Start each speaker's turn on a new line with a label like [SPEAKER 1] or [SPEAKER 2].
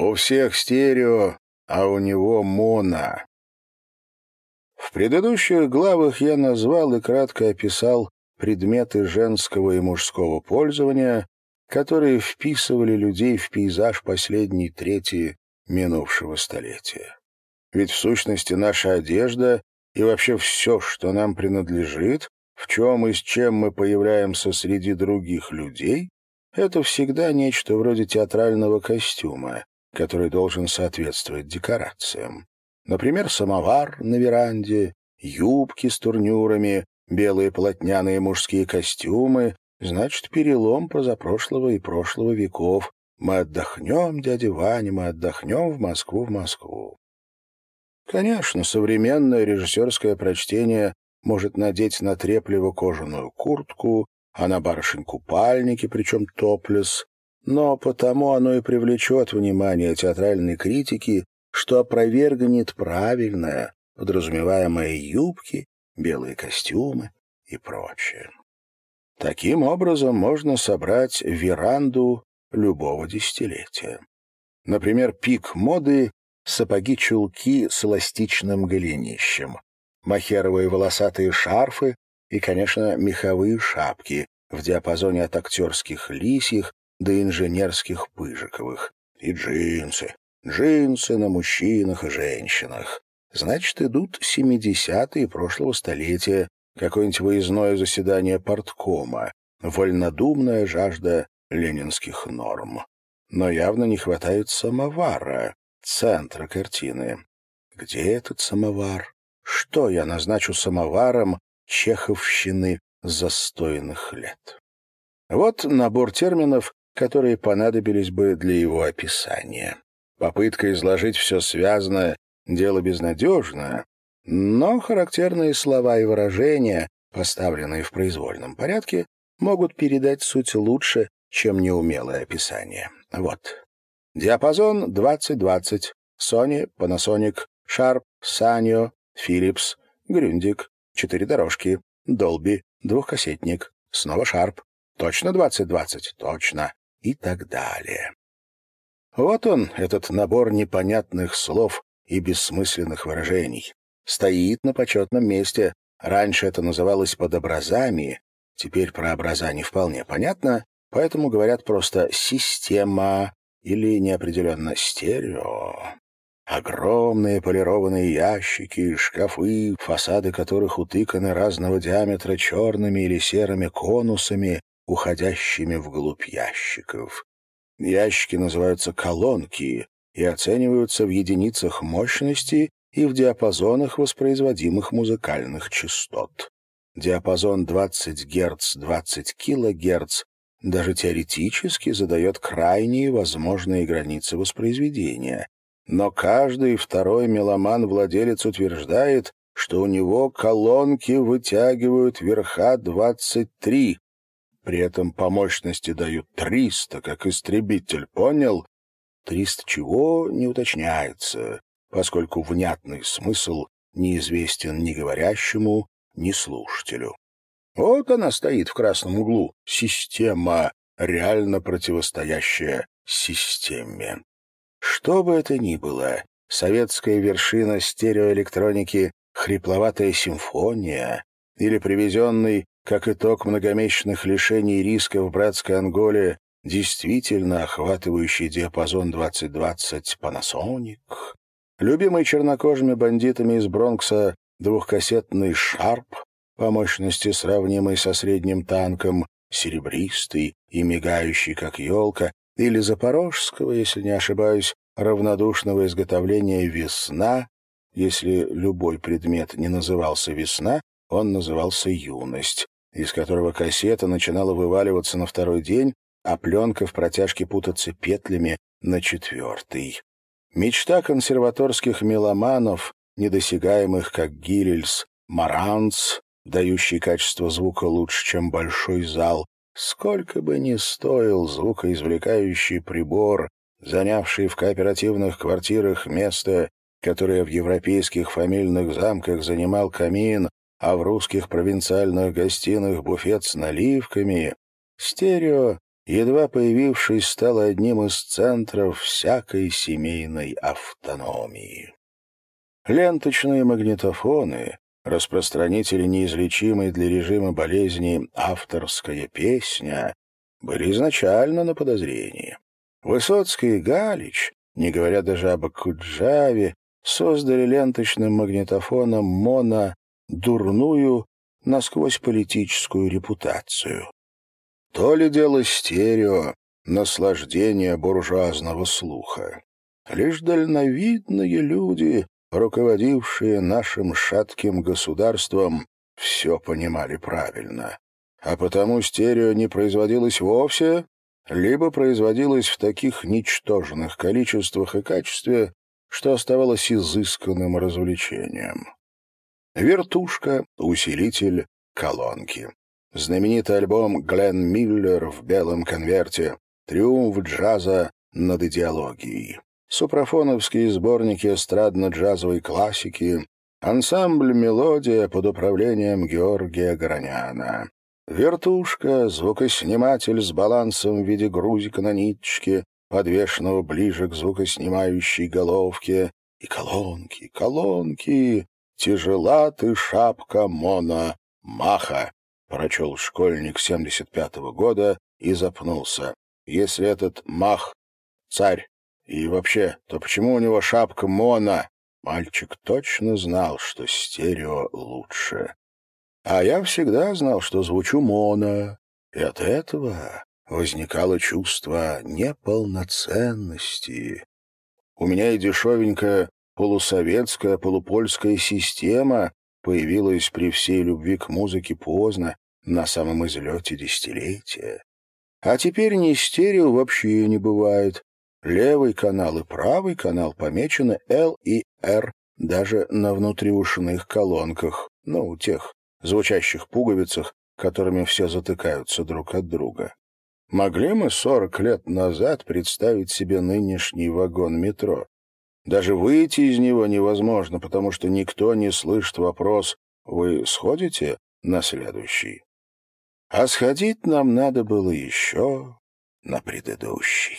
[SPEAKER 1] У всех стерео, а у него моно. В предыдущих главах я назвал и кратко описал предметы женского и мужского пользования, которые вписывали людей в пейзаж последней трети минувшего столетия. Ведь в сущности наша одежда и вообще все, что нам принадлежит, в чем и с чем мы появляемся среди других людей, это всегда нечто вроде театрального костюма, который должен соответствовать декорациям. Например, самовар на веранде, юбки с турнюрами, белые полотняные мужские костюмы, значит, перелом позапрошлого и прошлого веков. Мы отдохнем, дядя Ваня, мы отдохнем в Москву, в Москву. Конечно, современное режиссерское прочтение может надеть на Треплева кожаную куртку, а на барышень купальники, причем топлес, но потому оно и привлечет внимание театральной критики, что опровергнет правильное, подразумеваемое юбки, белые костюмы и прочее. Таким образом можно собрать веранду любого десятилетия. Например, пик моды сапоги-чулки с эластичным голенищем, махеровые волосатые шарфы и, конечно, меховые шапки в диапазоне от актерских лисьих до инженерских пыжиковых, и джинсы, джинсы на мужчинах и женщинах. Значит, идут семидесятые прошлого столетия, какое-нибудь выездное заседание порткома, вольнодумная жажда ленинских норм. Но явно не хватает самовара, центра картины. Где этот самовар? Что я назначу самоваром чеховщины застойных лет? Вот набор терминов, которые понадобились бы для его описания. Попытка изложить все связанное — дело безнадежное, но характерные слова и выражения, поставленные в произвольном порядке, могут передать суть лучше, чем неумелое описание. Вот. Диапазон 2020. Sony, Panasonic, Sharp, Sanyo, Philips, Грюндик. Четыре дорожки. Dolby, двухкассетник. Снова Sharp. Точно 2020? Точно. И так далее. Вот он, этот набор непонятных слов и бессмысленных выражений. Стоит на почетном месте. Раньше это называлось подобразами, теперь про образа не вполне понятно, поэтому говорят просто «система», или неопределенно стерео. Огромные полированные ящики, шкафы, фасады которых утыканы разного диаметра черными или серыми конусами, уходящими вглубь ящиков. Ящики называются колонки и оцениваются в единицах мощности и в диапазонах воспроизводимых музыкальных частот. Диапазон 20 Гц, 20 кГц даже теоретически задает крайние возможные границы воспроизведения. Но каждый второй меломан-владелец утверждает, что у него колонки вытягивают верха 23, при этом по мощности дают 300, как истребитель, понял? 300 чего не уточняется, поскольку внятный смысл неизвестен ни говорящему, ни слушателю. Вот она стоит в красном углу. Система, реально противостоящая системе. Что бы это ни было, советская вершина стереоэлектроники «Хрипловатая симфония» или привезенный, как итог многомесячных лишений риска в братской Анголе, действительно охватывающий диапазон 2020 Panasonic, любимый чернокожими бандитами из Бронкса двухкассетный «Шарп», по мощности сравнимый со средним танком, серебристый и мигающий, как елка, или запорожского, если не ошибаюсь, равнодушного изготовления «Весна», если любой предмет не назывался «Весна», он назывался «Юность», из которого кассета начинала вываливаться на второй день, а пленка в протяжке путаться петлями на четвертый. Мечта консерваторских меломанов, недосягаемых как Гиллельс, Маранц, дающий качество звука лучше, чем большой зал, сколько бы ни стоил звукоизвлекающий прибор, занявший в кооперативных квартирах место, которое в европейских фамильных замках занимал камин, а в русских провинциальных гостиных буфет с наливками, стерео едва появившись, стала одним из центров всякой семейной автономии. Ленточные магнитофоны, распространители неизлечимой для режима болезни авторская песня, были изначально на подозрении. Высоцкий и Галич, не говоря даже об Акуджаве, создали ленточным магнитофоном «Моно» дурную, насквозь политическую репутацию. То ли дело стерео, наслаждение буржуазного слуха. Лишь дальновидные люди, руководившие нашим шатким государством, все понимали правильно. А потому стерео не производилось вовсе, либо производилось в таких ничтожных количествах и качестве, что оставалось изысканным развлечением. Вертушка, усилитель, колонки. Знаменитый альбом «Глен Миллер» в белом конверте, триумф джаза над идеологией. Супрофоновские сборники эстрадно-джазовой классики, ансамбль «Мелодия» под управлением Георгия Граняна. Вертушка, звукосниматель с балансом в виде грузика на ниточке, подвешенного ближе к звукоснимающей головке, и колонки, колонки, тяжела ты шапка Мона Маха, прочел школьник 75-го года и запнулся. Если этот Мах — царь, и вообще, то почему у него шапка Мона? Мальчик точно знал, что стерео лучше. А я всегда знал, что звучу Мона, и от этого возникало чувство неполноценности. У меня и дешевенькая полусоветская, полупольская система появилась при всей любви к музыке поздно, на самом излете десятилетия. А теперь ни стерео вообще не бывает. Левый канал и правый канал помечены L и R даже на внутриушных колонках, ну, тех звучащих пуговицах, которыми все затыкаются друг от друга. Могли мы сорок лет назад представить себе нынешний вагон метро? Даже выйти из него невозможно, потому что никто не слышит вопрос «Вы сходите?» на следующий. А сходить нам надо было еще на предыдущий.